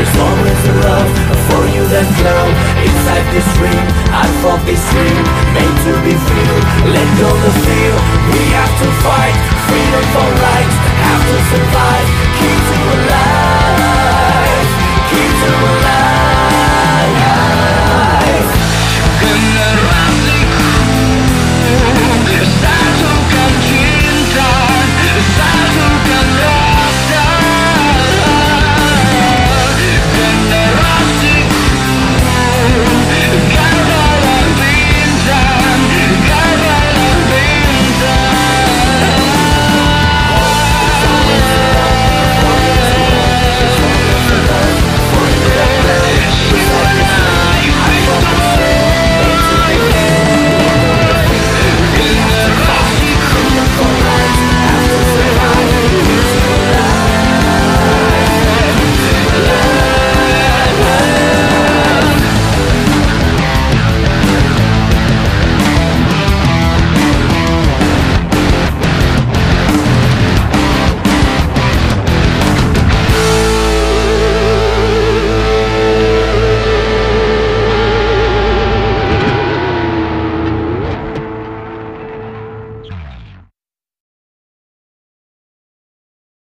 There's always a love for you that cloud Inside this ring, I fought this ring Made to be filled, let go the fear. We have to fight, freedom for rights Have to survive